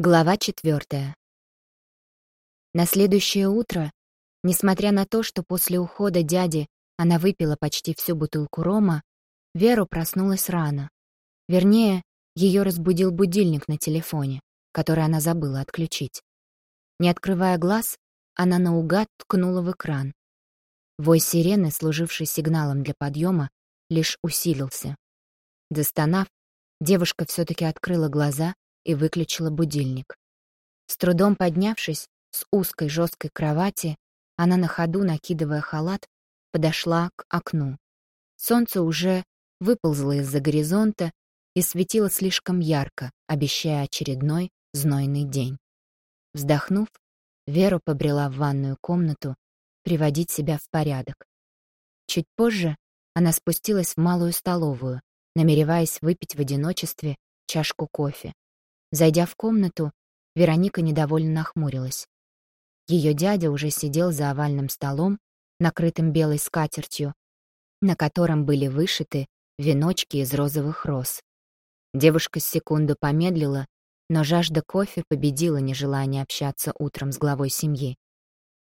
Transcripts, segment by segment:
Глава четвертая. На следующее утро, несмотря на то, что после ухода дяди она выпила почти всю бутылку рома, Веру проснулась рано. Вернее, ее разбудил будильник на телефоне, который она забыла отключить. Не открывая глаз, она наугад ткнула в экран. Вой сирены, служивший сигналом для подъема, лишь усилился. Достонав, девушка все-таки открыла глаза и выключила будильник. С трудом поднявшись с узкой жесткой кровати, она на ходу, накидывая халат, подошла к окну. Солнце уже выползло из-за горизонта и светило слишком ярко, обещая очередной знойный день. Вздохнув, Вера побрела в ванную комнату приводить себя в порядок. Чуть позже она спустилась в малую столовую, намереваясь выпить в одиночестве чашку кофе. Зайдя в комнату, Вероника недовольно нахмурилась. Ее дядя уже сидел за овальным столом, накрытым белой скатертью, на котором были вышиты веночки из розовых роз. Девушка с секунду помедлила, но жажда кофе победила нежелание общаться утром с главой семьи.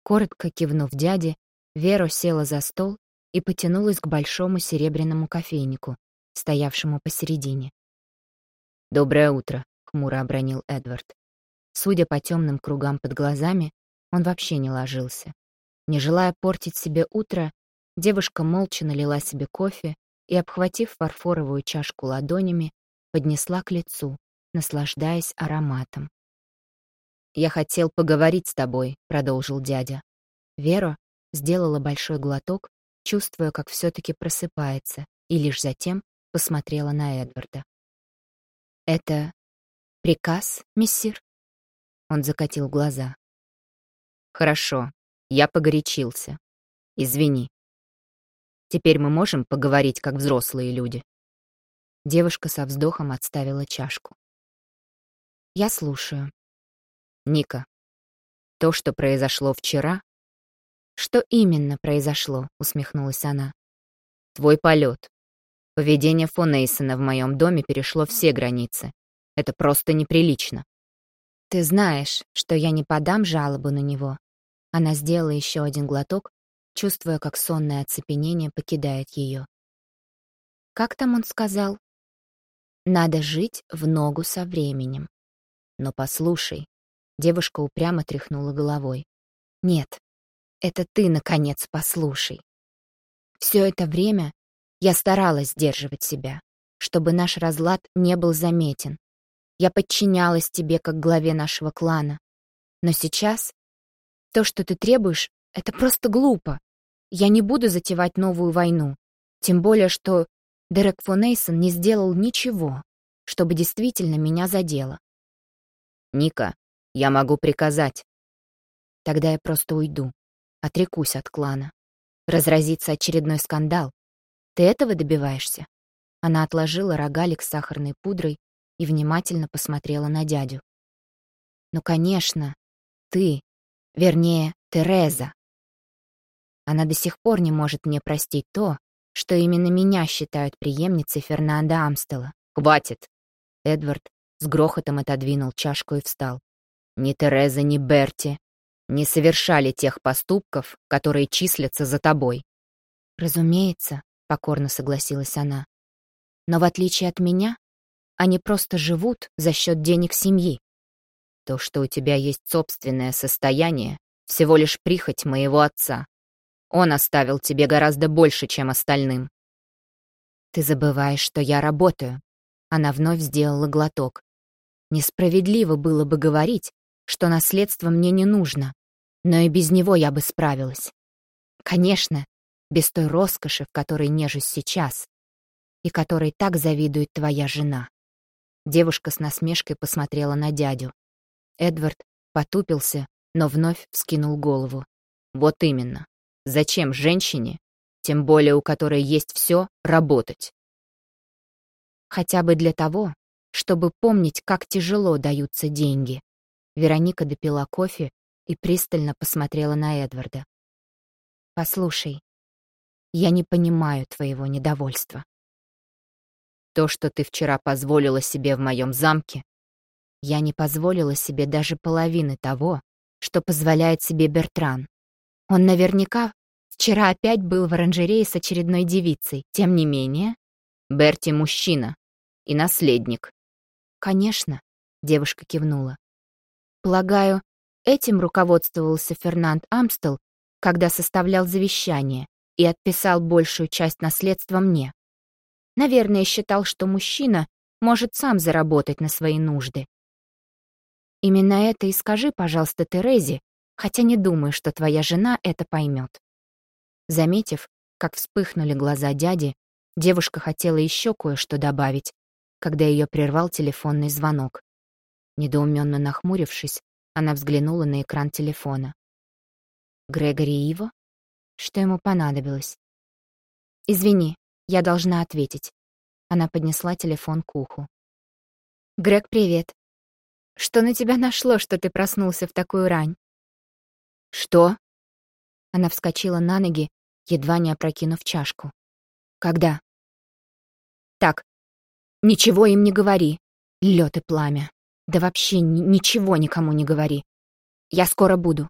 Коротко кивнув дяде, Вера села за стол и потянулась к большому серебряному кофейнику, стоявшему посередине. «Доброе утро», хмуро обронил Эдвард. Судя по темным кругам под глазами, он вообще не ложился. Не желая портить себе утро, девушка молча налила себе кофе и, обхватив фарфоровую чашку ладонями, поднесла к лицу, наслаждаясь ароматом. «Я хотел поговорить с тобой», — продолжил дядя. Вера сделала большой глоток, чувствуя, как все-таки просыпается, и лишь затем посмотрела на Эдварда. «Это «Приказ, мессир?» Он закатил глаза. «Хорошо, я погорячился. Извини. Теперь мы можем поговорить, как взрослые люди?» Девушка со вздохом отставила чашку. «Я слушаю». «Ника, то, что произошло вчера...» «Что именно произошло?» — усмехнулась она. «Твой полет. Поведение фон Эйсона в моем доме перешло все границы. Это просто неприлично. Ты знаешь, что я не подам жалобу на него. Она сделала еще один глоток, чувствуя, как сонное оцепенение покидает ее. Как там он сказал? Надо жить в ногу со временем. Но послушай, девушка упрямо тряхнула головой. Нет, это ты, наконец, послушай. Все это время я старалась сдерживать себя, чтобы наш разлад не был заметен, я подчинялась тебе как главе нашего клана. Но сейчас то, что ты требуешь, это просто глупо. Я не буду затевать новую войну. Тем более, что Дерек фон Эйсон не сделал ничего, чтобы действительно меня задело. Ника, я могу приказать. Тогда я просто уйду, отрекусь от клана. Разразится очередной скандал. Ты этого добиваешься? Она отложила рогалик с сахарной пудрой и внимательно посмотрела на дядю. «Ну, конечно, ты, вернее, Тереза. Она до сих пор не может мне простить то, что именно меня считают преемницей Фернанда Амстела. Хватит!» Эдвард с грохотом отодвинул чашку и встал. «Ни Тереза, ни Берти не совершали тех поступков, которые числятся за тобой». «Разумеется», — покорно согласилась она. «Но в отличие от меня, они просто живут за счет денег семьи. То, что у тебя есть собственное состояние, всего лишь прихоть моего отца. Он оставил тебе гораздо больше, чем остальным. Ты забываешь, что я работаю. Она вновь сделала глоток. Несправедливо было бы говорить, что наследство мне не нужно, но и без него я бы справилась. Конечно, без той роскоши, в которой нежусь сейчас, и которой так завидует твоя жена. Девушка с насмешкой посмотрела на дядю. Эдвард потупился, но вновь вскинул голову. Вот именно. Зачем женщине, тем более у которой есть все, работать? Хотя бы для того, чтобы помнить, как тяжело даются деньги. Вероника допила кофе и пристально посмотрела на Эдварда. «Послушай, я не понимаю твоего недовольства. То, что ты вчера позволила себе в моем замке, Я не позволила себе даже половины того, что позволяет себе Бертран. Он наверняка вчера опять был в оранжерее с очередной девицей. Тем не менее, Берти мужчина и наследник. Конечно, девушка кивнула. Полагаю, этим руководствовался Фернанд Амстел, когда составлял завещание и отписал большую часть наследства мне. Наверное, считал, что мужчина может сам заработать на свои нужды. Именно это и скажи, пожалуйста, Терезе, хотя не думаю, что твоя жена это поймет. Заметив, как вспыхнули глаза дяди, девушка хотела еще кое-что добавить, когда ее прервал телефонный звонок. Недоуменно нахмурившись, она взглянула на экран телефона. Грегори Иво? Что ему понадобилось? «Извини, я должна ответить». Она поднесла телефон к уху. «Грег, привет. Что на тебя нашло, что ты проснулся в такую рань?» «Что?» Она вскочила на ноги, едва не опрокинув чашку. «Когда?» «Так, ничего им не говори. Лёд и пламя. Да вообще ничего никому не говори. Я скоро буду».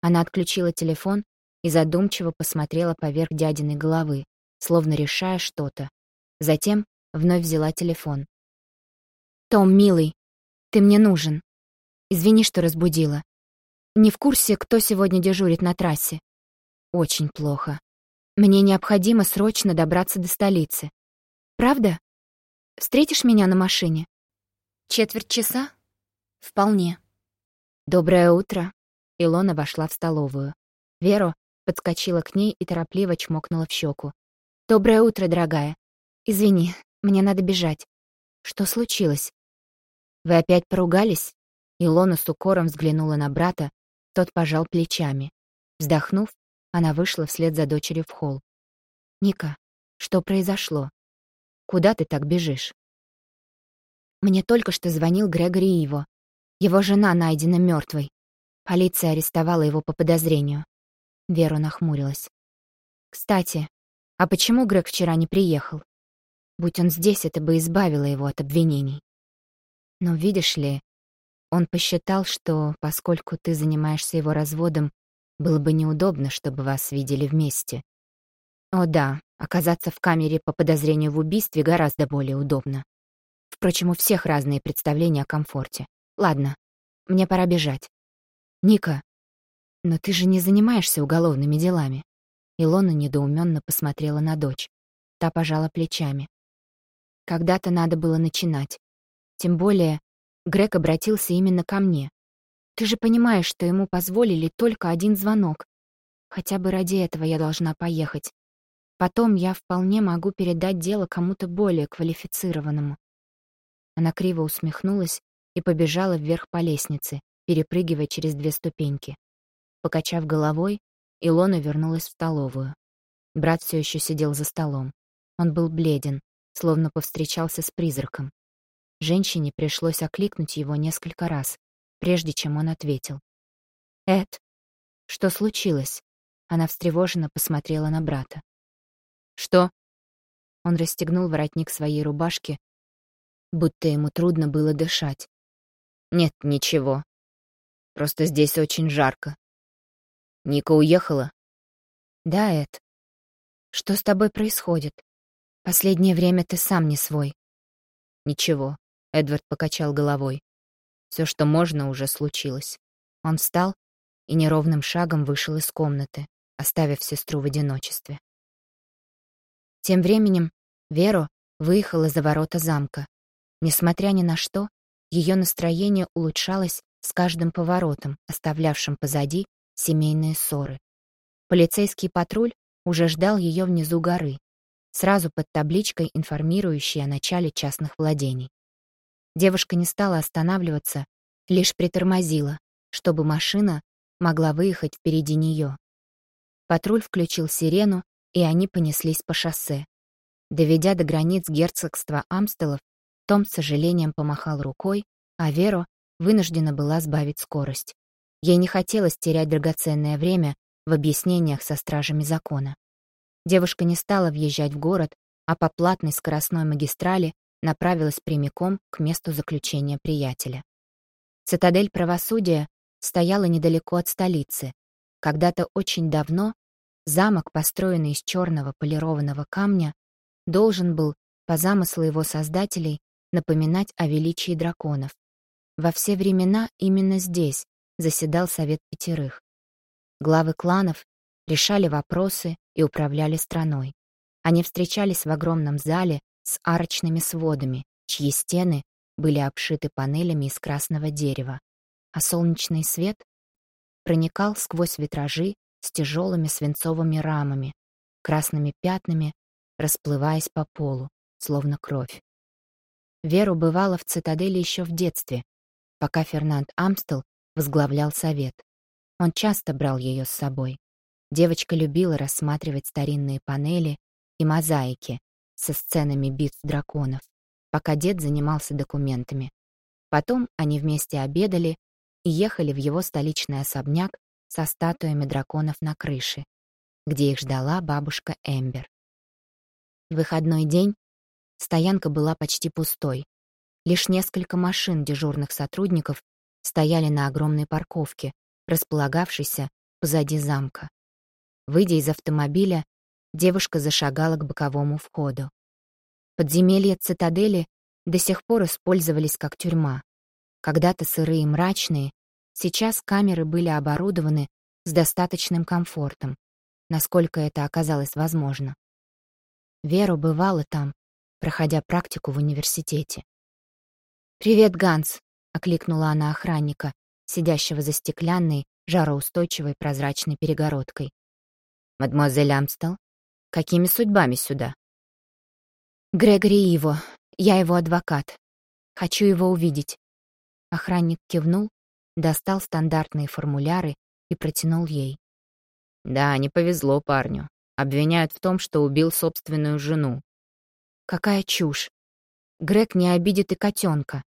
Она отключила телефон и задумчиво посмотрела поверх дядиной головы словно решая что-то. Затем вновь взяла телефон. «Том, милый, ты мне нужен. Извини, что разбудила. Не в курсе, кто сегодня дежурит на трассе. Очень плохо. Мне необходимо срочно добраться до столицы. Правда? Встретишь меня на машине? Четверть часа? Вполне. Доброе утро. Илона вошла в столовую. Вера подскочила к ней и торопливо чмокнула в щеку. «Доброе утро, дорогая. Извини, мне надо бежать. Что случилось?» «Вы опять поругались?» Илона с укором взглянула на брата, тот пожал плечами. Вздохнув, она вышла вслед за дочерью в холл. «Ника, что произошло? Куда ты так бежишь?» Мне только что звонил Грегори Иво. Его жена найдена мертвой. Полиция арестовала его по подозрению. Вера нахмурилась. «Кстати, а почему Грег вчера не приехал? Будь он здесь, это бы избавило его от обвинений. Но видишь ли, он посчитал, что, поскольку ты занимаешься его разводом, было бы неудобно, чтобы вас видели вместе. О да, оказаться в камере по подозрению в убийстве гораздо более удобно. Впрочем, у всех разные представления о комфорте. Ладно, мне пора бежать. Ника, но ты же не занимаешься уголовными делами. Илона недоуменно посмотрела на дочь. Та пожала плечами. Когда-то надо было начинать. Тем более, Грег обратился именно ко мне. Ты же понимаешь, что ему позволили только один звонок. Хотя бы ради этого я должна поехать. Потом я вполне могу передать дело кому-то более квалифицированному. Она криво усмехнулась и побежала вверх по лестнице, перепрыгивая через две ступеньки. Покачав головой, Илона вернулась в столовую. Брат все еще сидел за столом. Он был бледен, словно повстречался с призраком. Женщине пришлось окликнуть его несколько раз, прежде чем он ответил. «Эд, что случилось?» Она встревоженно посмотрела на брата. «Что?» Он расстегнул воротник своей рубашки, будто ему трудно было дышать. «Нет, ничего. Просто здесь очень жарко. Ника уехала? Да, Эд. Что с тобой происходит? Последнее время ты сам не свой. Ничего, Эдвард покачал головой. Все, что можно, уже случилось. Он встал и неровным шагом вышел из комнаты, оставив сестру в одиночестве. Тем временем Веро выехала за ворота замка. Несмотря ни на что, ее настроение улучшалось с каждым поворотом, оставлявшим позади семейные ссоры. Полицейский патруль уже ждал ее внизу горы, сразу под табличкой, информирующей о начале частных владений. Девушка не стала останавливаться, лишь притормозила, чтобы машина могла выехать впереди нее. Патруль включил сирену, и они понеслись по шоссе. Доведя до границ герцогства Амстелов, том с сожалением помахал рукой, а Веро вынуждена была сбавить скорость. Ей не хотелось терять драгоценное время в объяснениях со стражами закона. Девушка не стала въезжать в город, а по платной скоростной магистрали направилась прямиком к месту заключения приятеля. Цитадель правосудия стояла недалеко от столицы. Когда-то очень давно замок, построенный из черного полированного камня, должен был, по замыслу его создателей, напоминать о величии драконов. Во все времена именно здесь заседал Совет Пятерых. Главы кланов решали вопросы и управляли страной. Они встречались в огромном зале с арочными сводами, чьи стены были обшиты панелями из красного дерева, а солнечный свет проникал сквозь витражи с тяжелыми свинцовыми рамами, красными пятнами, расплываясь по полу, словно кровь. Веру бывала в цитадели еще в детстве, пока Фернанд Амстел возглавлял совет. Он часто брал ее с собой. Девочка любила рассматривать старинные панели и мозаики со сценами битв драконов, пока дед занимался документами. Потом они вместе обедали и ехали в его столичный особняк со статуями драконов на крыше, где их ждала бабушка Эмбер. В выходной день стоянка была почти пустой. Лишь несколько машин дежурных сотрудников стояли на огромной парковке, располагавшейся позади замка. Выйдя из автомобиля, девушка зашагала к боковому входу. Подземелья цитадели до сих пор использовались как тюрьма. Когда-то сырые и мрачные, сейчас камеры были оборудованы с достаточным комфортом, насколько это оказалось возможно. Вера бывала там, проходя практику в университете. «Привет, Ганс!» — окликнула она охранника, сидящего за стеклянной, жароустойчивой прозрачной перегородкой. «Мадемуазель Амстел, какими судьбами сюда?» «Грегори его. Я его адвокат. Хочу его увидеть». Охранник кивнул, достал стандартные формуляры и протянул ей. «Да, не повезло парню. Обвиняют в том, что убил собственную жену. Какая чушь. Грег не обидит и котенка.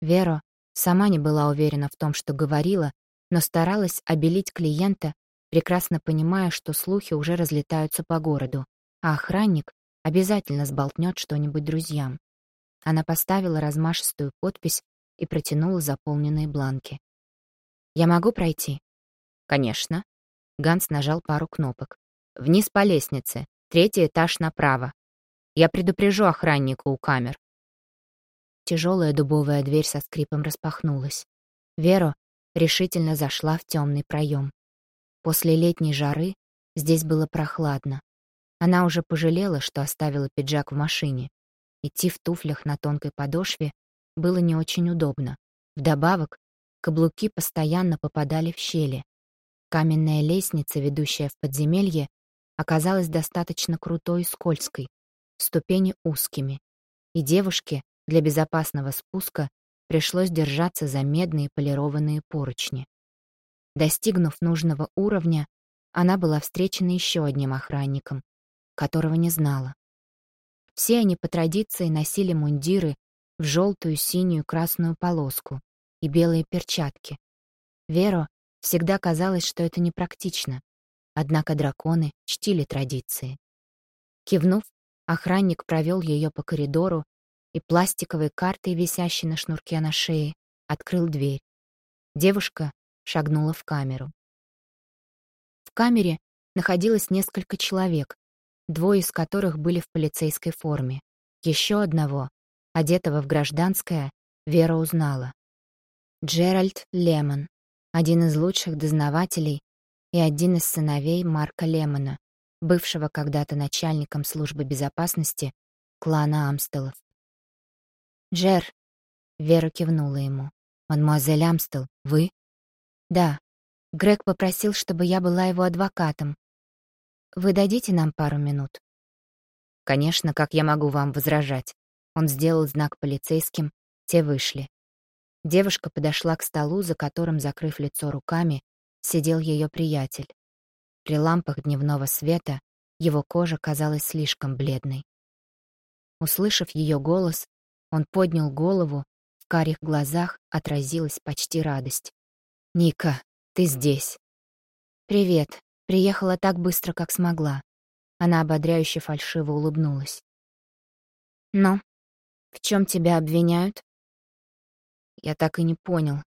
Вера сама не была уверена в том, что говорила, но старалась обелить клиента, прекрасно понимая, что слухи уже разлетаются по городу, а охранник обязательно сболтнет что-нибудь друзьям. Она поставила размашистую подпись и протянула заполненные бланки. «Я могу пройти?» «Конечно». Ганс нажал пару кнопок. «Вниз по лестнице, третий этаж направо. Я предупрежу охранника у камер. Тяжелая дубовая дверь со скрипом распахнулась. Вера решительно зашла в темный проем. После летней жары здесь было прохладно. Она уже пожалела, что оставила пиджак в машине. Идти в туфлях на тонкой подошве было не очень удобно. Вдобавок, каблуки постоянно попадали в щели. Каменная лестница, ведущая в подземелье, оказалась достаточно крутой и скользкой, ступени узкими, и девушке для безопасного спуска пришлось держаться за медные полированные поручни. Достигнув нужного уровня, она была встречена еще одним охранником, которого не знала. Все они по традиции носили мундиры в желтую, синюю, красную полоску и белые перчатки. Веро всегда казалось, что это непрактично, однако драконы чтили традиции. Кивнув, охранник провел ее по коридору и пластиковой картой, висящей на шнурке на шее, открыл дверь. Девушка шагнула в камеру. В камере находилось несколько человек, двое из которых были в полицейской форме. Еще одного, одетого в гражданское, Вера узнала. Джеральд Лемон, один из лучших дознавателей и один из сыновей Марка Лемона, бывшего когда-то начальником службы безопасности клана Амстелов. «Джер», — Вера кивнула ему. «Мадемуазель Амстел, вы?» «Да. Грег попросил, чтобы я была его адвокатом. Вы дадите нам пару минут?» «Конечно, как я могу вам возражать?» Он сделал знак полицейским, те вышли. Девушка подошла к столу, за которым, закрыв лицо руками, сидел ее приятель. При лампах дневного света его кожа казалась слишком бледной. Услышав ее голос, он поднял голову, в карих глазах отразилась почти радость. «Ника, ты здесь!» «Привет. Приехала так быстро, как смогла». Она ободряюще фальшиво улыбнулась. «Ну, в чем тебя обвиняют?» «Я так и не понял.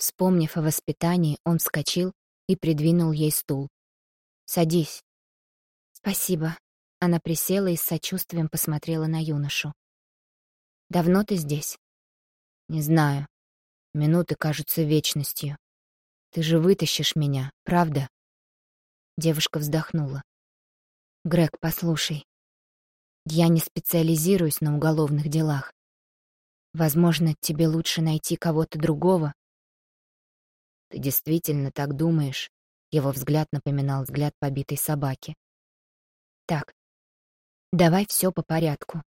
Вспомнив о воспитании, он вскочил и придвинул ей стул. «Садись». «Спасибо». Она присела и с сочувствием посмотрела на юношу. «Давно ты здесь?» «Не знаю. Минуты кажутся вечностью. Ты же вытащишь меня, правда?» Девушка вздохнула. «Грег, послушай. Я не специализируюсь на уголовных делах. Возможно, тебе лучше найти кого-то другого. Ты действительно так думаешь? Его взгляд напоминал взгляд побитой собаки. Так, давай все по порядку.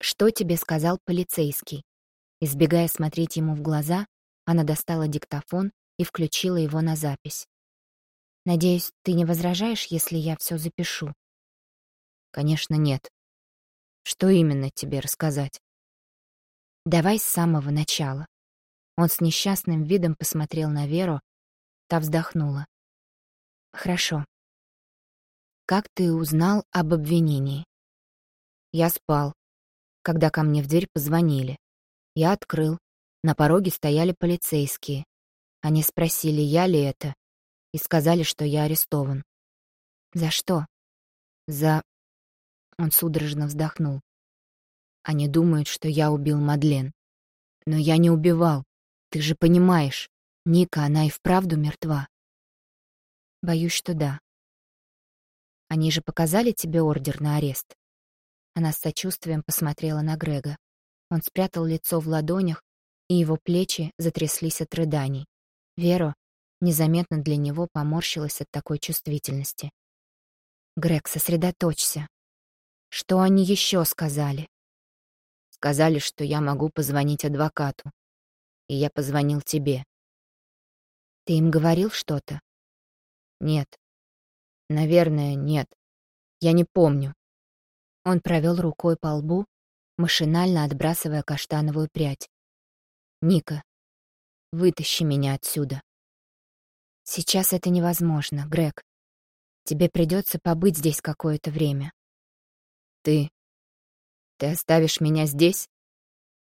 Что тебе сказал полицейский? Избегая смотреть ему в глаза, она достала диктофон и включила его на запись. Надеюсь, ты не возражаешь, если я все запишу? Конечно, нет. Что именно тебе рассказать? Давай с самого начала. Он с несчастным видом посмотрел на Веру, та вздохнула. Хорошо. Как ты узнал об обвинении? Я спал, когда ко мне в дверь позвонили. Я открыл. На пороге стояли полицейские. Они спросили, я ли это, и сказали, что я арестован. За что? За... Он судорожно вздохнул. Они думают, что я убил Мадлен. Но я не убивал. Ты же понимаешь, Ника, она и вправду мертва. Боюсь, что да. Они же показали тебе ордер на арест? Она с сочувствием посмотрела на Грега. Он спрятал лицо в ладонях, и его плечи затряслись от рыданий. Вера незаметно для него поморщилась от такой чувствительности. «Грег, сосредоточься. Что они еще сказали?» «Сказали, что я могу позвонить адвокату. И я позвонил тебе». «Ты им говорил что-то?» «Нет. Наверное, нет. Я не помню». Он провел рукой по лбу, машинально отбрасывая каштановую прядь. «Ника, вытащи меня отсюда». Сейчас это невозможно, Грег. Тебе придется побыть здесь какое-то время. Ты... Ты оставишь меня здесь?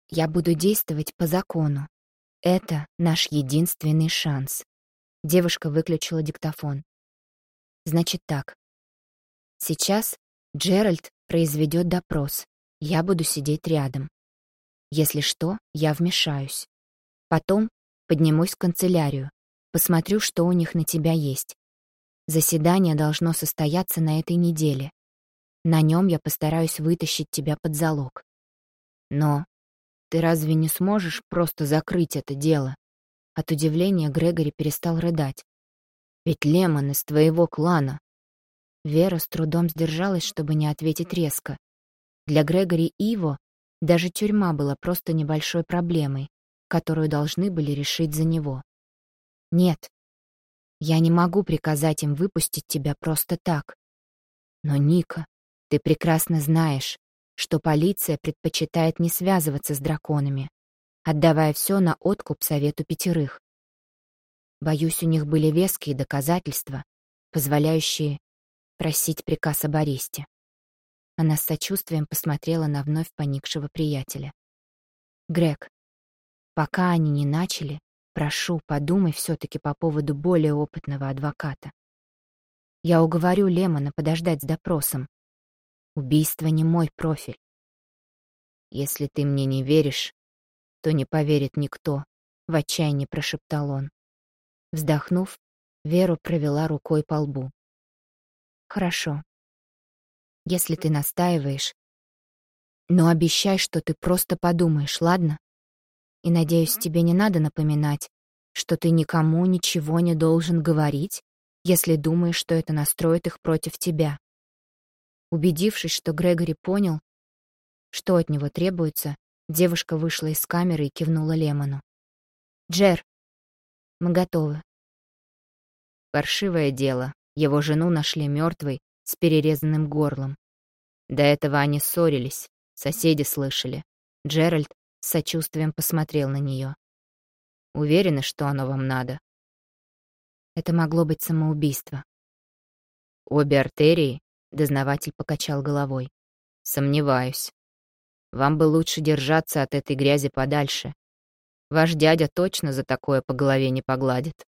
Я буду действовать по закону. Это наш единственный шанс. Девушка выключила диктофон. Значит так. Сейчас Джеральд произведет допрос. Я буду сидеть рядом. Если что, я вмешаюсь. Потом поднимусь в канцелярию. Посмотрю, что у них на тебя есть. Заседание должно состояться на этой неделе. На нем я постараюсь вытащить тебя под залог. Но ты разве не сможешь просто закрыть это дело? От удивления Грегори перестал рыдать. Ведь Лемон из твоего клана. Вера с трудом сдержалась, чтобы не ответить резко. Для Грегори Иво даже тюрьма была просто небольшой проблемой, которую должны были решить за него. Нет. Я не могу приказать им выпустить тебя просто так. Но, Ника, ты прекрасно знаешь, что полиция предпочитает не связываться с драконами, отдавая все на откуп совету пятерых. Боюсь, у них были веские доказательства, позволяющие просить приказ об аресте. Она с сочувствием посмотрела на вновь поникшего приятеля. «Грег, пока они не начали, Прошу, подумай все-таки по поводу более опытного адвоката. Я уговорю Лемона подождать с допросом. Убийство не мой профиль. Если ты мне не веришь, то не поверит никто, — в отчаянии прошептал он. Вздохнув, Веру провела рукой по лбу. Хорошо. Если ты настаиваешь, но обещай, что ты просто подумаешь, ладно? И, надеюсь, тебе не надо напоминать, что ты никому ничего не должен говорить, если думаешь, что это настроит их против тебя. Убедившись, что Грегори понял, что от него требуется, девушка вышла из камеры и кивнула Лемону. «Джер, мы готовы». Паршивое дело. Его жену нашли мертвой с перерезанным горлом. До этого они ссорились, соседи слышали. Джеральд с сочувствием посмотрел на нее. Уверена, что оно вам надо? Это могло быть самоубийство. Обе артерии? Дознаватель покачал головой. Сомневаюсь. Вам бы лучше держаться от этой грязи подальше. Ваш дядя точно за такое по голове не погладит.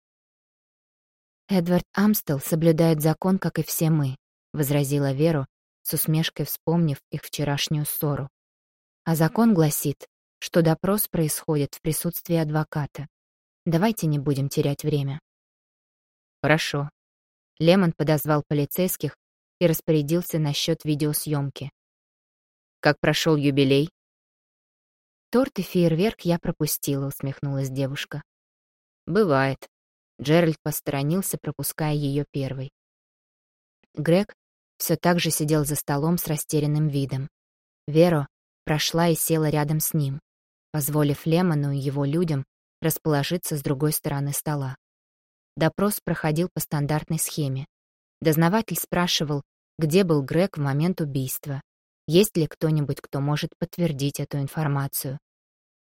«Эдвард Амстел соблюдает закон, как и все мы», — возразила Веру, с усмешкой вспомнив их вчерашнюю ссору. «А закон гласит, что допрос происходит в присутствии адвоката. Давайте не будем терять время». «Хорошо». Лемон подозвал полицейских и распорядился насчет видеосъемки. «Как прошел юбилей?» «Торт и фейерверк я пропустила», — усмехнулась девушка. «Бывает», Джеральд посторонился, пропуская ее первой. Грег все так же сидел за столом с растерянным видом. Веро прошла и села рядом с ним, позволив Лемону и его людям расположиться с другой стороны стола. Допрос проходил по стандартной схеме. Дознаватель спрашивал, где был Грег в момент убийства, есть ли кто-нибудь, кто может подтвердить эту информацию,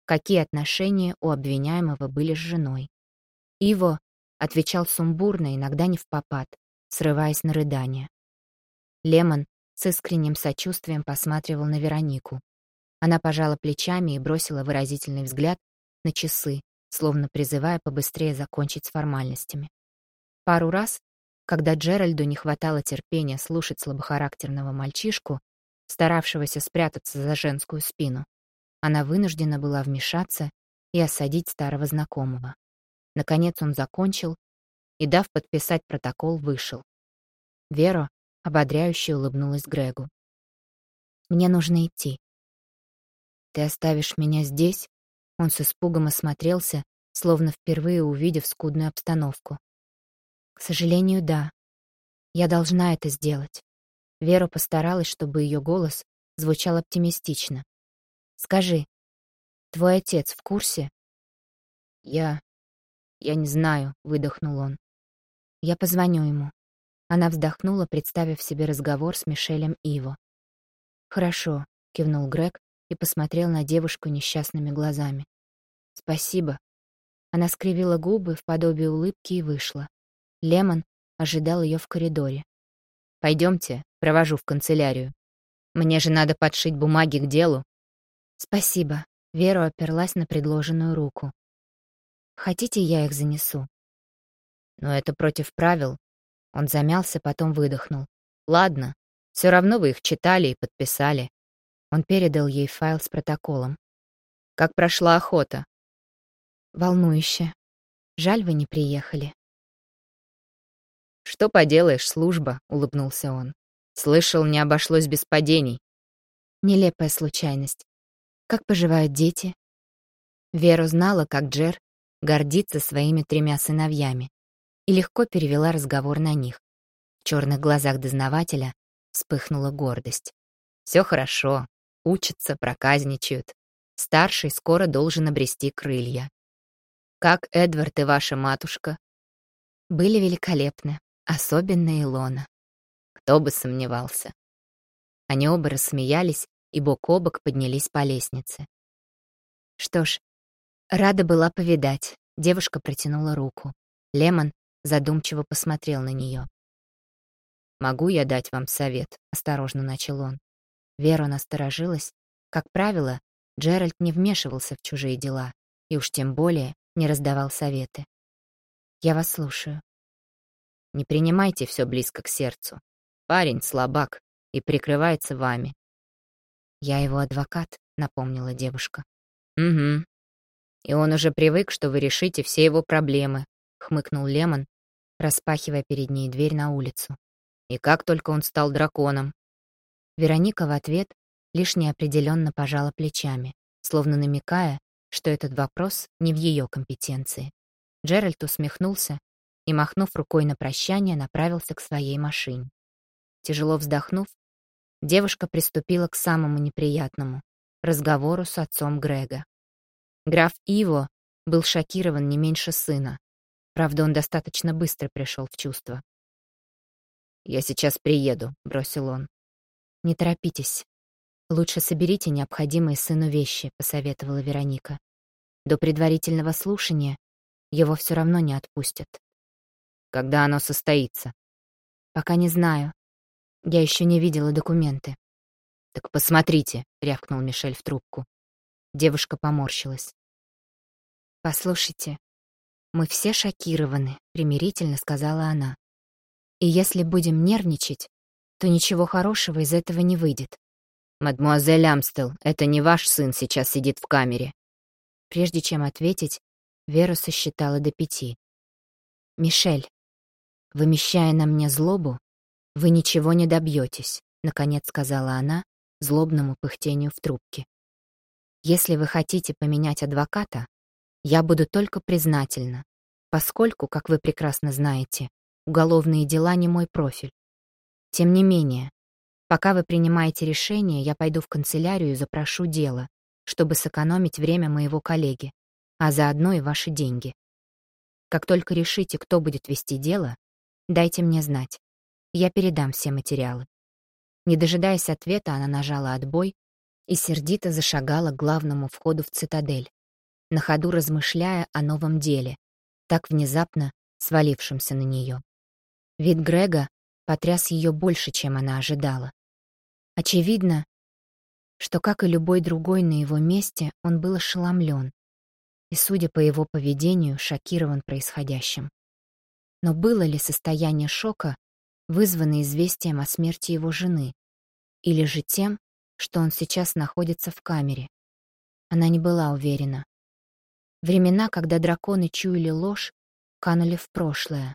какие отношения у обвиняемого были с женой. Иво Отвечал сумбурно, иногда не в попад, срываясь на рыдание. Лемон с искренним сочувствием посматривал на Веронику. Она пожала плечами и бросила выразительный взгляд на часы, словно призывая побыстрее закончить с формальностями. Пару раз, когда Джеральду не хватало терпения слушать слабохарактерного мальчишку, старавшегося спрятаться за женскую спину, она вынуждена была вмешаться и осадить старого знакомого. Наконец он закончил и, дав подписать протокол, вышел. Вера ободряюще улыбнулась Грегу. «Мне нужно идти». «Ты оставишь меня здесь?» Он с испугом осмотрелся, словно впервые увидев скудную обстановку. «К сожалению, да. Я должна это сделать». Вера постаралась, чтобы ее голос звучал оптимистично. «Скажи, твой отец в курсе?» «Я... «Я не знаю», — выдохнул он. «Я позвоню ему». Она вздохнула, представив себе разговор с Мишелем Иво. «Хорошо», — кивнул Грег и посмотрел на девушку несчастными глазами. «Спасибо». Она скривила губы в подобие улыбки и вышла. Лемон ожидал ее в коридоре. «Пойдемте, провожу в канцелярию. Мне же надо подшить бумаги к делу». «Спасибо». Вера оперлась на предложенную руку. Хотите, я их занесу?» «Но это против правил». Он замялся, потом выдохнул. «Ладно, все равно вы их читали и подписали». Он передал ей файл с протоколом. «Как прошла охота?» «Волнующе. Жаль, вы не приехали». «Что поделаешь, служба», — улыбнулся он. «Слышал, не обошлось без падений». Нелепая случайность. Как поживают дети? Вера знала, как Джер гордится своими тремя сыновьями, и легко перевела разговор на них. В черных глазах дознавателя вспыхнула гордость. «Все хорошо, учатся, проказничают. Старший скоро должен обрести крылья. Как Эдвард и ваша матушка?» Были великолепны, особенно Илона. Кто бы сомневался. Они оба рассмеялись и бок о бок поднялись по лестнице. Что ж, Рада была повидать. Девушка протянула руку. Лемон задумчиво посмотрел на нее. «Могу я дать вам совет?» — осторожно начал он. Вера насторожилась. Как правило, Джеральд не вмешивался в чужие дела и уж тем более не раздавал советы. «Я вас слушаю». «Не принимайте все близко к сердцу. Парень слабак и прикрывается вами». «Я его адвокат», — напомнила девушка. «Угу. И он уже привык, что вы решите все его проблемы», — хмыкнул Лемон, распахивая перед ней дверь на улицу. «И как только он стал драконом?» Вероника в ответ лишь неопределенно пожала плечами, словно намекая, что этот вопрос не в ее компетенции. Джеральд усмехнулся и, махнув рукой на прощание, направился к своей машине. Тяжело вздохнув, девушка приступила к самому неприятному — разговору с отцом Грега. Граф Иво был шокирован не меньше сына. Правда, он достаточно быстро пришел в чувство. «Я сейчас приеду», — бросил он. «Не торопитесь. Лучше соберите необходимые сыну вещи», — посоветовала Вероника. «До предварительного слушания его все равно не отпустят». «Когда оно состоится?» «Пока не знаю. Я еще не видела документы». «Так посмотрите», — рявкнул Мишель в трубку. Девушка поморщилась. «Послушайте, мы все шокированы», — примирительно сказала она. «И если будем нервничать, то ничего хорошего из этого не выйдет». «Мадмуазель Амстел, это не ваш сын сейчас сидит в камере». Прежде чем ответить, Вера сосчитала до пяти. «Мишель, вымещая на мне злобу, вы ничего не добьетесь», — наконец сказала она злобному пыхтению в трубке. «Если вы хотите поменять адвоката, я буду только признательна, поскольку, как вы прекрасно знаете, уголовные дела не мой профиль. Тем не менее, пока вы принимаете решение, я пойду в канцелярию и запрошу дело, чтобы сэкономить время моего коллеги, а заодно и ваши деньги. Как только решите, кто будет вести дело, дайте мне знать. Я передам все материалы. Не дожидаясь ответа, она нажала отбой и сердито зашагала к главному входу в цитадель на ходу размышляя о новом деле, так внезапно свалившемся на нее. Вид Грега потряс ее больше, чем она ожидала. Очевидно, что, как и любой другой на его месте, он был ошеломлен и, судя по его поведению, шокирован происходящим. Но было ли состояние шока вызвано известием о смерти его жены, или же тем, что он сейчас находится в камере? Она не была уверена. Времена, когда драконы чуяли ложь, канули в прошлое.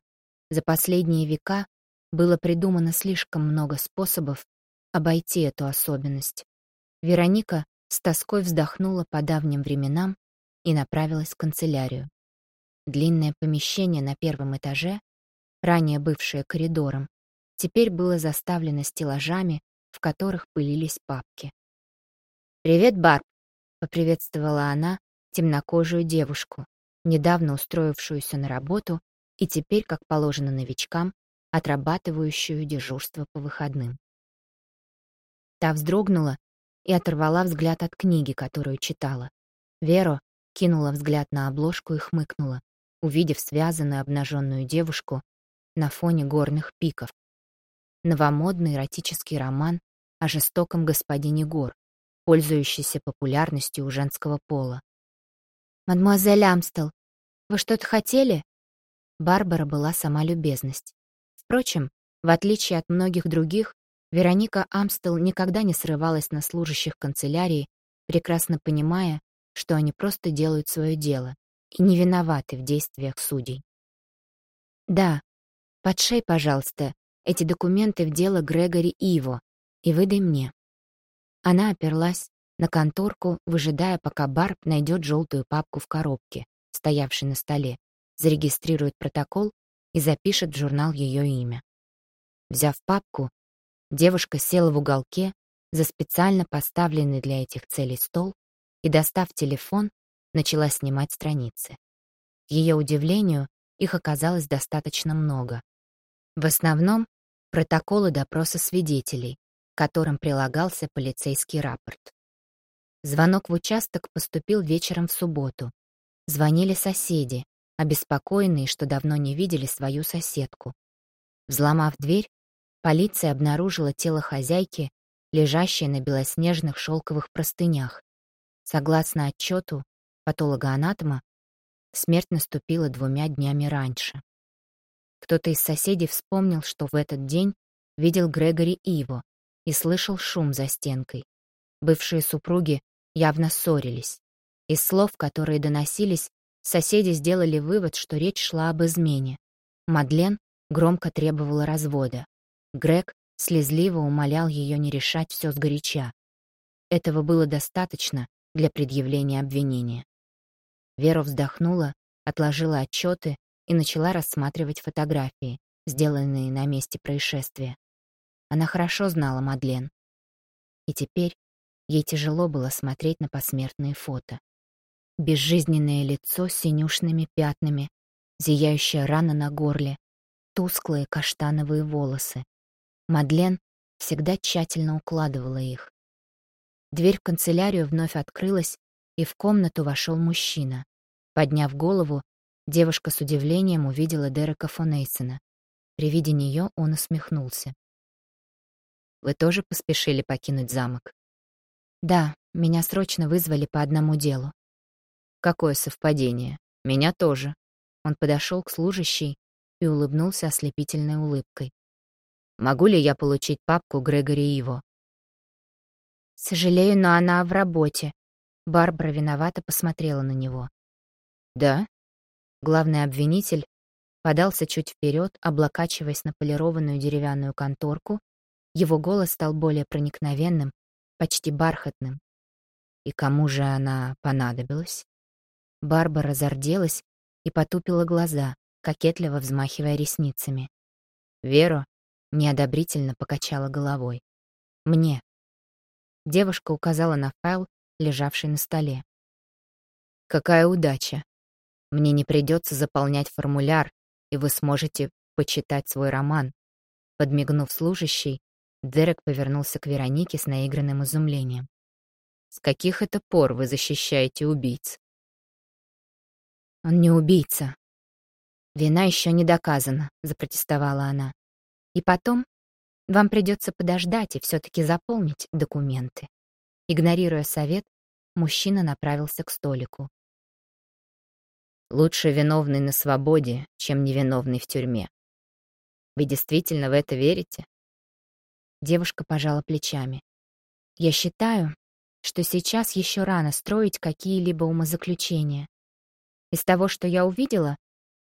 За последние века было придумано слишком много способов обойти эту особенность. Вероника с тоской вздохнула по давним временам и направилась в канцелярию. Длинное помещение на первом этаже, ранее бывшее коридором, теперь было заставлено стеллажами, в которых пылились папки. «Привет, Барб!» — поприветствовала она, темнокожую девушку, недавно устроившуюся на работу и теперь, как положено новичкам, отрабатывающую дежурство по выходным. Та вздрогнула и оторвала взгляд от книги, которую читала. Веро кинула взгляд на обложку и хмыкнула, увидев связанную обнаженную девушку на фоне горных пиков. Новомодный эротический роман о жестоком господине гор, пользующийся популярностью у женского пола. «Мадемуазель Амстел, вы что-то хотели?» Барбара была сама любезность. Впрочем, в отличие от многих других, Вероника Амстел никогда не срывалась на служащих канцелярии, прекрасно понимая, что они просто делают свое дело и не виноваты в действиях судей. «Да, подшей, пожалуйста, эти документы в дело Грегори Иво и выдай мне». Она оперлась на конторку, выжидая, пока Барб найдет желтую папку в коробке, стоявшей на столе, зарегистрирует протокол и запишет в журнал ее имя. Взяв папку, девушка села в уголке за специально поставленный для этих целей стол и, достав телефон, начала снимать страницы. К ее удивлению, их оказалось достаточно много. В основном протоколы допроса свидетелей, к которым прилагался полицейский рапорт. Звонок в участок поступил вечером в субботу. Звонили соседи, обеспокоенные, что давно не видели свою соседку. Взломав дверь, полиция обнаружила тело хозяйки, лежащее на белоснежных шелковых простынях. Согласно отчету патологоанатома, смерть наступила двумя днями раньше. Кто-то из соседей вспомнил, что в этот день видел Грегори Иво и слышал шум за стенкой. Бывшие супруги явно ссорились. Из слов, которые доносились, соседи сделали вывод, что речь шла об измене. Мадлен громко требовала развода. Грег слезливо умолял ее не решать все сгоряча. Этого было достаточно для предъявления обвинения. Вера вздохнула, отложила отчеты и начала рассматривать фотографии, сделанные на месте происшествия. Она хорошо знала Мадлен. И теперь Ей тяжело было смотреть на посмертные фото. Безжизненное лицо с синюшными пятнами, зияющая рана на горле, тусклые каштановые волосы. Мадлен всегда тщательно укладывала их. Дверь в канцелярию вновь открылась, и в комнату вошел мужчина. Подняв голову, девушка с удивлением увидела Дерека Фонейсона. При виде нее он усмехнулся. «Вы тоже поспешили покинуть замок?» «Да, меня срочно вызвали по одному делу». Какое совпадение. Меня тоже. Он подошел к служащей и улыбнулся ослепительной улыбкой. Могу ли я получить папку Грегори Иво? Сожалею, но она в работе. Барбара виновато посмотрела на него. Да? Главный обвинитель подался чуть вперед, облокачиваясь на полированную деревянную конторку. Его голос стал более проникновенным, почти бархатным. И кому же она понадобилась? Барбара зарделась и потупила глаза, кокетливо взмахивая ресницами. Вера неодобрительно покачала головой. «Мне». Девушка указала на файл, лежавший на столе. «Какая удача! Мне не придется заполнять формуляр, и вы сможете почитать свой роман». Подмигнув служащей, Дерек повернулся к Веронике с наигранным изумлением. «С каких это пор вы защищаете убийц?» «Он не убийца. Вина еще не доказана», — запротестовала она. «И потом вам придется подождать и все-таки заполнить документы». Игнорируя совет, мужчина направился к столику. «Лучше виновный на свободе, чем невиновный в тюрьме. Вы действительно в это верите?» Девушка пожала плечами. «Я считаю, что сейчас еще рано строить какие-либо умозаключения. Из того, что я увидела,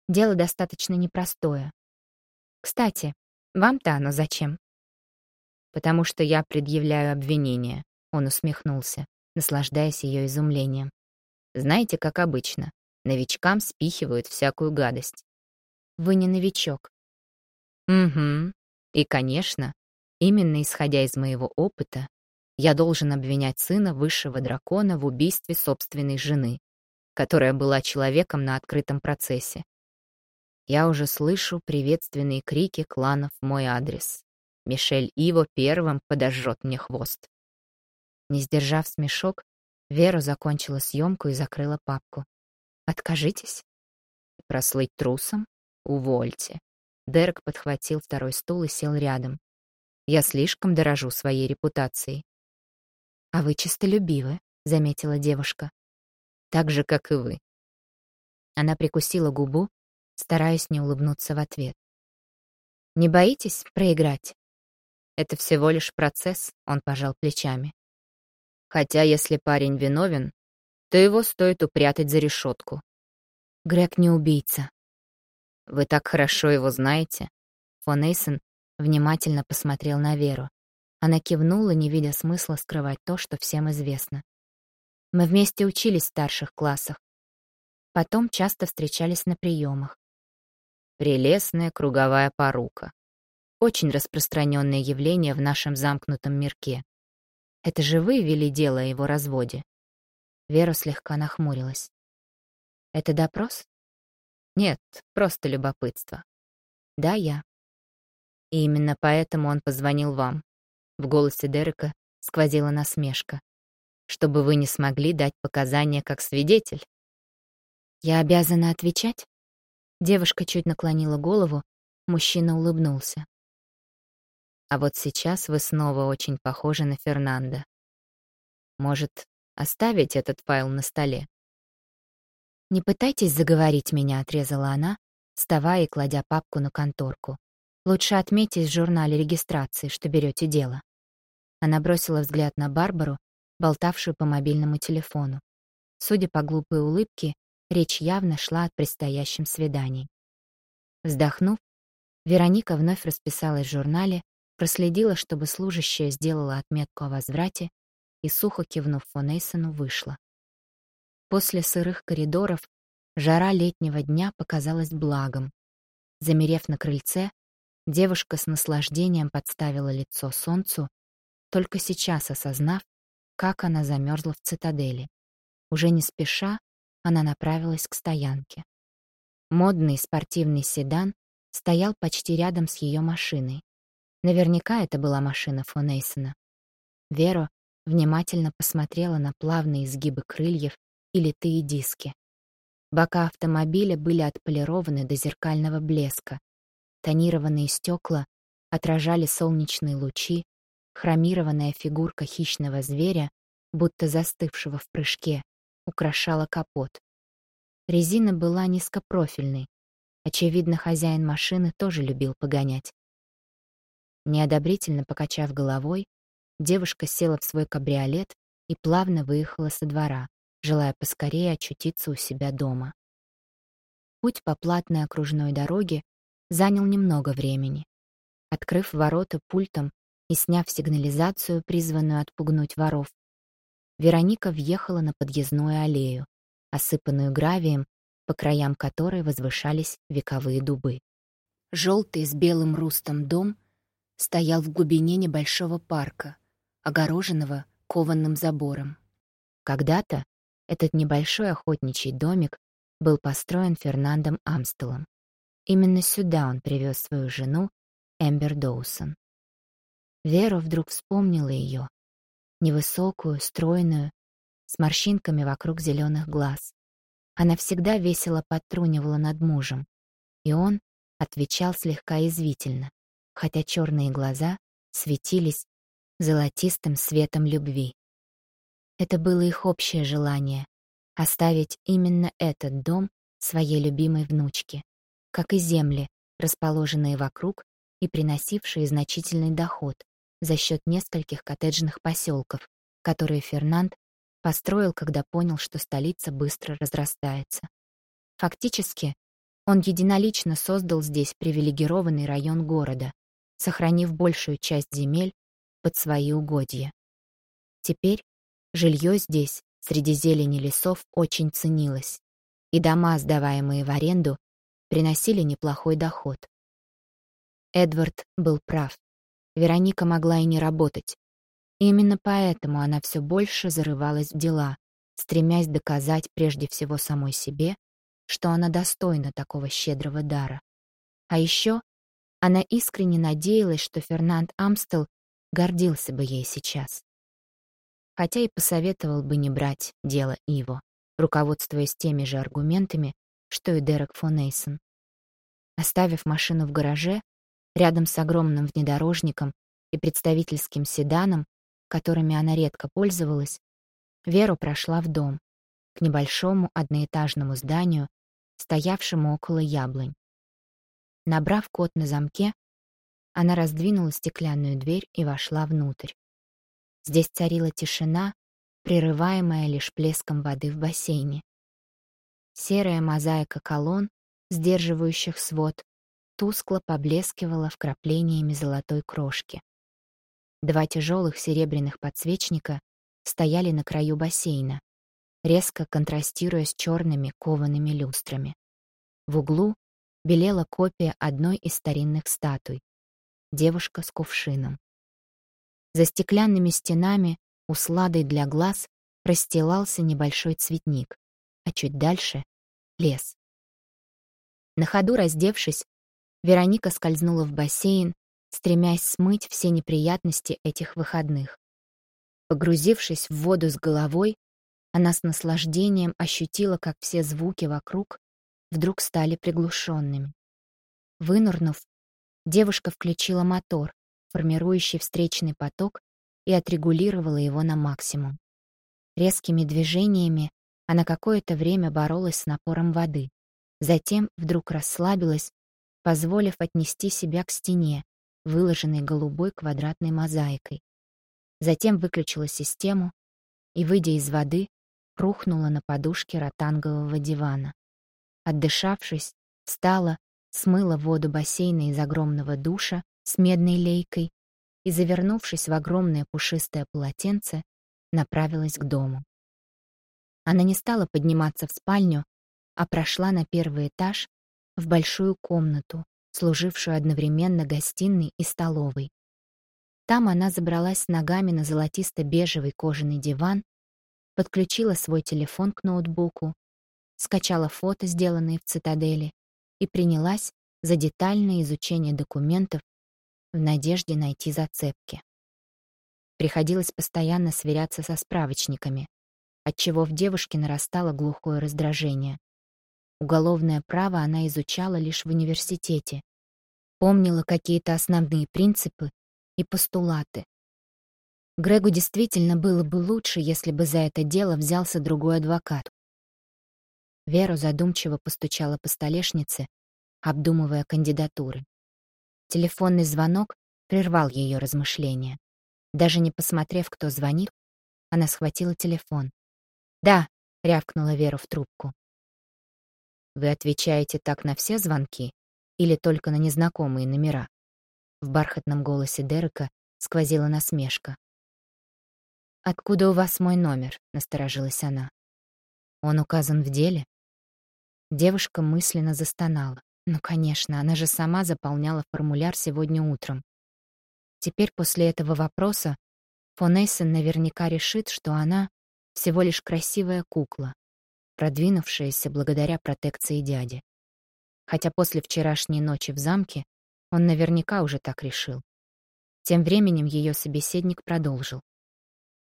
дело достаточно непростое. Кстати, вам-то оно зачем? Потому что я предъявляю обвинение, он усмехнулся, наслаждаясь ее изумлением. Знаете, как обычно, новичкам спихивают всякую гадость. Вы не новичок. Угу. И, конечно, именно исходя из моего опыта, я должен обвинять сына высшего дракона в убийстве собственной жены, которая была человеком на открытом процессе. Я уже слышу приветственные крики кланов в мой адрес. Мишель Иво первым подожжет мне хвост. Не сдержав смешок, Вера закончила съемку и закрыла папку. «Откажитесь?» «Прослыть трусом? Увольте». Дерек подхватил второй стул и сел рядом. «Я слишком дорожу своей репутацией». «А вы честолюбивы», — заметила девушка так же, как и вы». Она прикусила губу, стараясь не улыбнуться в ответ. «Не боитесь проиграть?» «Это всего лишь процесс», — он пожал плечами. «Хотя, если парень виновен, то его стоит упрятать за решетку». «Грег не убийца». «Вы так хорошо его знаете?» Фон Эйсон внимательно посмотрел на Веру. Она кивнула, не видя смысла скрывать то, что всем известно. Мы вместе учились в старших классах. Потом часто встречались на приемах. Прелестная круговая порука. Очень распространенное явление в нашем замкнутом мирке. Это же вы вели дело о его разводе. Вера слегка нахмурилась. Это допрос? Нет, просто любопытство. Да, я. И именно поэтому он позвонил вам. В голосе Дерека сквозила насмешка чтобы вы не смогли дать показания как свидетель. Я обязана отвечать? Девушка чуть наклонила голову, мужчина улыбнулся. А вот сейчас вы снова очень похожи на Фернанда. Может, оставить этот файл на столе? Не пытайтесь заговорить меня, отрезала она, вставая и кладя папку на конторку. Лучше отметьте в журнале регистрации, что берете дело. Она бросила взгляд на Барбару, болтавшую по мобильному телефону. Судя по глупой улыбке, речь явно шла о предстоящем свидании. Вздохнув, Вероника вновь расписалась в журнале, проследила, чтобы служащая сделала отметку о возврате и, сухо кивнув фон Эйсону, вышла. После сырых коридоров жара летнего дня показалась благом. Замерев на крыльце, девушка с наслаждением подставила лицо солнцу, только сейчас осознав, как она замерзла в цитадели. Уже не спеша, она направилась к стоянке. Модный спортивный седан стоял почти рядом с ее машиной. Наверняка это была машина фон Эйсона. Внимательно посмотрела на плавные изгибы крыльев и литые диски. Бока автомобиля были отполированы до зеркального блеска. Тонированные стекла отражали солнечные лучи, Хромированная фигурка хищного зверя, будто застывшего в прыжке, украшала капот. Резина была низкопрофильной. Очевидно, хозяин машины тоже любил погонять. Неодобрительно покачав головой, девушка села в свой кабриолет и плавно выехала со двора, желая поскорее очутиться у себя дома. Путь по платной окружной дороге занял немного времени. Открыв ворота пультом и сняв сигнализацию, призванную отпугнуть воров, Вероника въехала на подъездную аллею, осыпанную гравием, по краям которой возвышались вековые дубы. Желтый с белым рустом дом стоял в глубине небольшого парка, огороженного кованным забором. Когда-то этот небольшой охотничий домик был построен Фернандом Амстелом. Именно сюда он привез свою жену, Эмбер Доусон. Вера вдруг вспомнила ее, невысокую, стройную, с морщинками вокруг зеленых глаз. Она всегда весело подтрунивала над мужем, и он отвечал слегка извительно, хотя черные глаза светились золотистым светом любви. Это было их общее желание оставить именно этот дом своей любимой внучке, как и земли, расположенные вокруг и приносившие значительный доход за счет нескольких коттеджных поселков, которые Фернанд построил, когда понял, что столица быстро разрастается. Фактически, он единолично создал здесь привилегированный район города, сохранив большую часть земель под свои угодья. Теперь жилье здесь среди зелени лесов очень ценилось, и дома, сдаваемые в аренду, приносили неплохой доход. Эдвард был прав. Вероника могла и не работать. И именно поэтому она все больше зарывалась в дела, стремясь доказать прежде всего самой себе, что она достойна такого щедрого дара. А еще она искренне надеялась, что Фернанд Амстел гордился бы ей сейчас хотя и посоветовал бы не брать дело Иво, руководствуясь теми же аргументами, что и Дерек фон Эйсон. Оставив машину в гараже, рядом с огромным внедорожником и представительским седаном, которыми она редко пользовалась, Вера прошла в дом, к небольшому одноэтажному зданию, стоявшему около яблонь. Набрав код на замке, она раздвинула стеклянную дверь и вошла внутрь. Здесь царила тишина, прерываемая лишь плеском воды в бассейне. Серая мозаика колонн, сдерживающих свод, тускло поблескивала вкраплениями золотой крошки. Два тяжелых серебряных подсвечника стояли на краю бассейна, резко контрастируя с черными коваными люстрами. В углу белела копия одной из старинных статуй — девушка с кувшином. За стеклянными стенами, усладой для глаз, расстилался небольшой цветник, а чуть дальше — лес. На ходу раздевшись, Вероника скользнула в бассейн, стремясь смыть все неприятности этих выходных. Погрузившись в воду с головой, она с наслаждением ощутила, как все звуки вокруг вдруг стали приглушенными. Вынырнув, девушка включила мотор, формирующий встречный поток, и отрегулировала его на максимум. Резкими движениями она какое-то время боролась с напором воды, затем вдруг расслабилась, позволив отнести себя к стене, выложенной голубой квадратной мозаикой. Затем выключила систему и, выйдя из воды, рухнула на подушке ротангового дивана. Отдышавшись, встала, смыла воду бассейна из огромного душа с медной лейкой и, завернувшись в огромное пушистое полотенце, направилась к дому. Она не стала подниматься в спальню, а прошла на первый этаж в большую комнату, служившую одновременно гостиной и столовой. Там она забралась ногами на золотисто-бежевый кожаный диван, подключила свой телефон к ноутбуку, скачала фото, сделанные в цитадели, и принялась за детальное изучение документов в надежде найти зацепки. Приходилось постоянно сверяться со справочниками, отчего в девушке нарастало глухое раздражение. Уголовное право она изучала лишь в университете, помнила какие-то основные принципы и постулаты. Грегу действительно было бы лучше, если бы за это дело взялся другой адвокат. Вера задумчиво постучала по столешнице, обдумывая кандидатуры. Телефонный звонок прервал ее размышления. Даже не посмотрев, кто звонит, она схватила телефон. «Да», — рявкнула Вера в трубку. «Вы отвечаете так на все звонки или только на незнакомые номера?» В бархатном голосе Дерека сквозила насмешка. «Откуда у вас мой номер?» — насторожилась она. «Он указан в деле?» Девушка мысленно застонала. Ну, конечно, она же сама заполняла формуляр сегодня утром. Теперь после этого вопроса фон Эйсен наверняка решит, что она всего лишь красивая кукла, продвинувшаяся благодаря протекции дяди. Хотя после вчерашней ночи в замке он наверняка уже так решил. Тем временем ее собеседник продолжил.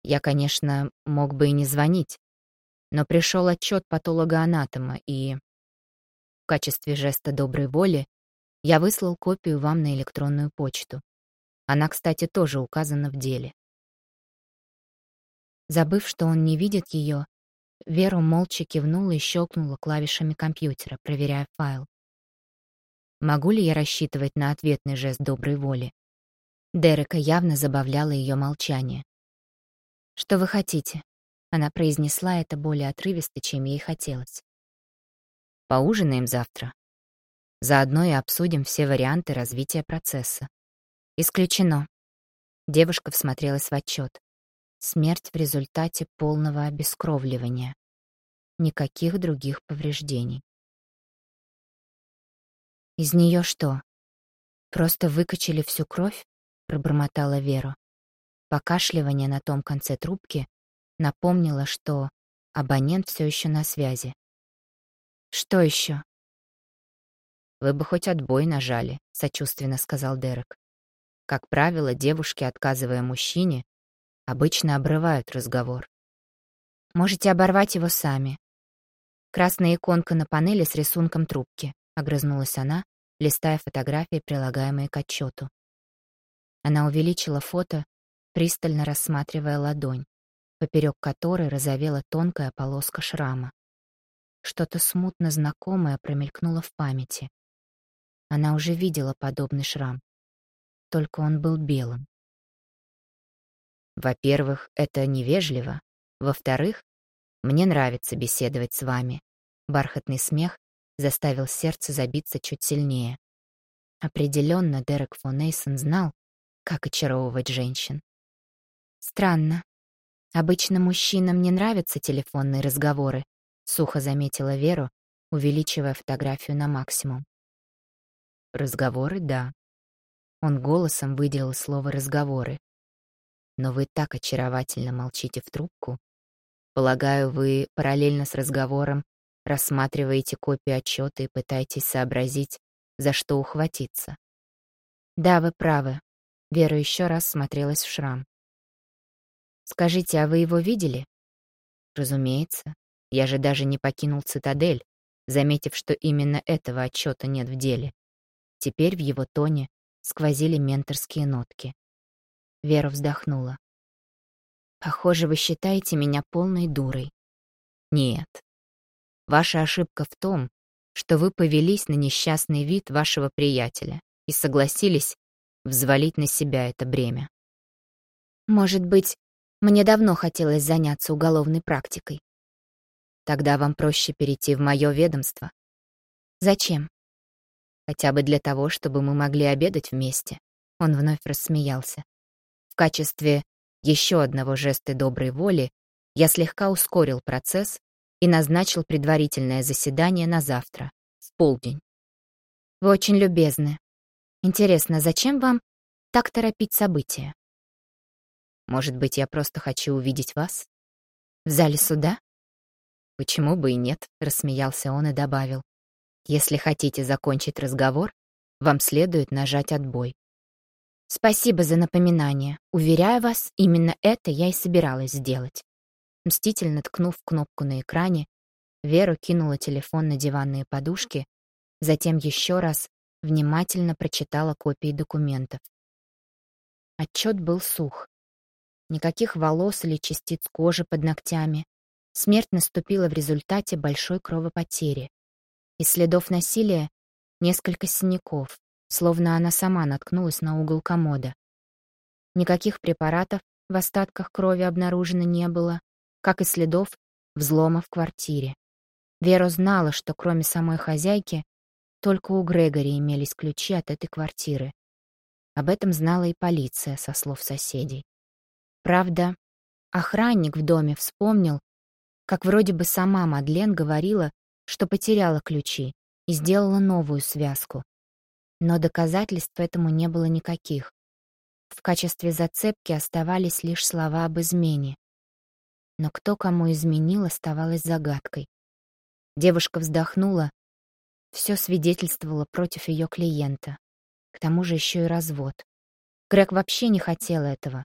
«Я, конечно, мог бы и не звонить, но пришел отчет патолога-анатома, и качестве жеста доброй воли я выслал копию вам на электронную почту. Она, кстати, тоже указана в деле. Забыв, что он не видит ее, Вера молча кивнула и щелкнула клавишами компьютера, проверяя файл. Могу ли я рассчитывать на ответный жест доброй воли? Дерека явно забавляло ее молчание. «Что вы хотите?» Она произнесла это более отрывисто, чем ей хотелось. Поужинаем завтра. Заодно и обсудим все варианты развития процесса. Исключено. Девушка всмотрелась в отчет. Смерть в результате полного обескровливания. Никаких других повреждений. Из нее что? Просто выкачали всю кровь? Пробормотала Вера. Покашливание на том конце трубки напомнило, что абонент все еще на связи. Что еще? Вы бы хоть отбой нажали, сочувственно сказал Дерек. Как правило, девушки, отказывая мужчине, обычно обрывают разговор. Можете оборвать его сами. Красная иконка на панели с рисунком трубки, огрызнулась она, листая фотографии, прилагаемые к отчету. Она увеличила фото, пристально рассматривая ладонь, поперек которой разовела тонкая полоска шрама. Что-то смутно знакомое промелькнуло в памяти. Она уже видела подобный шрам. Только он был белым. Во-первых, это невежливо. Во-вторых, мне нравится беседовать с вами. Бархатный смех заставил сердце забиться чуть сильнее. Определенно, Дерек фон Эйсон знал, как очаровывать женщин. Странно. Обычно мужчинам не нравятся телефонные разговоры, — сухо заметила Веру, увеличивая фотографию на максимум. «Разговоры — да». Он голосом выделил слово «разговоры». «Но вы так очаровательно молчите в трубку. Полагаю, вы параллельно с разговором рассматриваете копии отчета и пытаетесь сообразить, за что ухватиться». «Да, вы правы». Вера еще раз смотрелась в шрам. «Скажите, а вы его видели?» «Разумеется. Я же даже не покинул цитадель, заметив, что именно этого отчета нет в деле. Теперь в его тоне сквозили менторские нотки. Вера вздохнула. «Похоже, вы считаете меня полной дурой». «Нет. Ваша ошибка в том, что вы повелись на несчастный вид вашего приятеля и согласились взвалить на себя это бремя. Может быть, мне давно хотелось заняться уголовной практикой. Тогда вам проще перейти в мое ведомство. Зачем? Хотя бы для того, чтобы мы могли обедать вместе. Он вновь рассмеялся. В качестве еще одного жеста доброй воли я слегка ускорил процесс и назначил предварительное заседание на завтра, в полдень. Вы очень любезны. Интересно, зачем вам так торопить события? Может быть, я просто хочу увидеть вас? В зале суда? «Почему бы и нет?» — рассмеялся он и добавил. «Если хотите закончить разговор, вам следует нажать отбой». «Спасибо за напоминание. Уверяю вас, именно это я и собиралась сделать». Мстительно ткнув кнопку на экране, Вера кинула телефон на диванные подушки, затем еще раз внимательно прочитала копии документов. Отчет был сух. Никаких волос или частиц кожи под ногтями. Смерть наступила в результате большой кровопотери. Из следов насилия несколько синяков, словно она сама наткнулась на угол комода. Никаких препаратов в остатках крови обнаружено не было, как и следов взлома в квартире. Вера знала, что кроме самой хозяйки, только у Грегори имелись ключи от этой квартиры. Об этом знала и полиция, со слов соседей. Правда, охранник в доме вспомнил, как вроде бы сама Мадлен говорила, что потеряла ключи и сделала новую связку. Но доказательств этому не было никаких. В качестве зацепки оставались лишь слова об измене. Но кто кому изменил, оставалось загадкой. Девушка вздохнула. Все свидетельствовало против ее клиента. К тому же еще и развод. Грег вообще не хотел этого.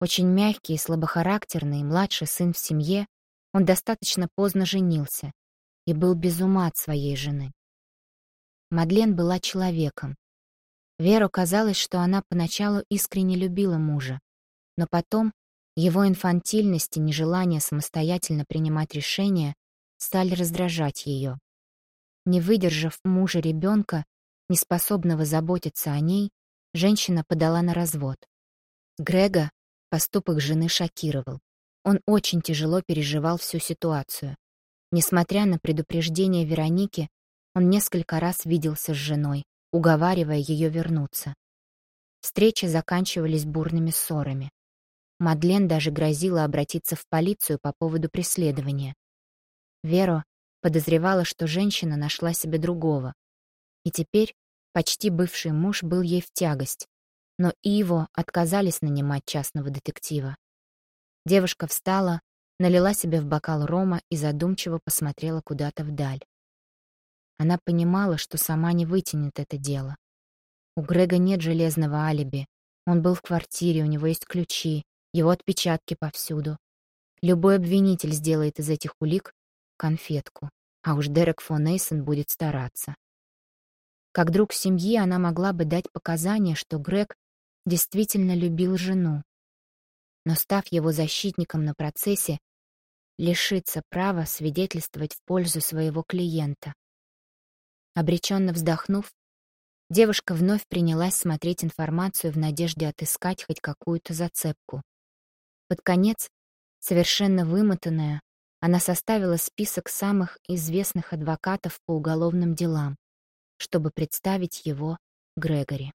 Очень мягкий и слабохарактерный младший сын в семье, он достаточно поздно женился и был без ума от своей жены. Мадлен была человеком. Веру казалось, что она поначалу искренне любила мужа, но потом его инфантильность и нежелание самостоятельно принимать решения стали раздражать ее. Не выдержав мужа ребенка, неспособного заботиться о ней, женщина подала на развод. Грега поступок жены шокировал. Он очень тяжело переживал всю ситуацию. Несмотря на предупреждение Вероники, он несколько раз виделся с женой, уговаривая ее вернуться. Встречи заканчивались бурными ссорами. Мадлен даже грозила обратиться в полицию по поводу преследования. Веро подозревала, что женщина нашла себе другого. И теперь почти бывший муж был ей в тягость, но и его отказались нанимать частного детектива. Девушка встала, налила себе в бокал рома и задумчиво посмотрела куда-то вдаль. Она понимала, что сама не вытянет это дело. У Грега нет железного алиби. Он был в квартире, у него есть ключи, его отпечатки повсюду. Любой обвинитель сделает из этих улик конфетку, а уж Дерек фон Эйсон будет стараться. Как друг семьи она могла бы дать показания, что Грег действительно любил жену. Но став его защитником на процессе, лишится права свидетельствовать в пользу своего клиента. Обреченно вздохнув, девушка вновь принялась смотреть информацию в надежде отыскать хоть какую-то зацепку. Под конец, совершенно вымотанная, она составила список самых известных адвокатов по уголовным делам, чтобы представить его Грегори.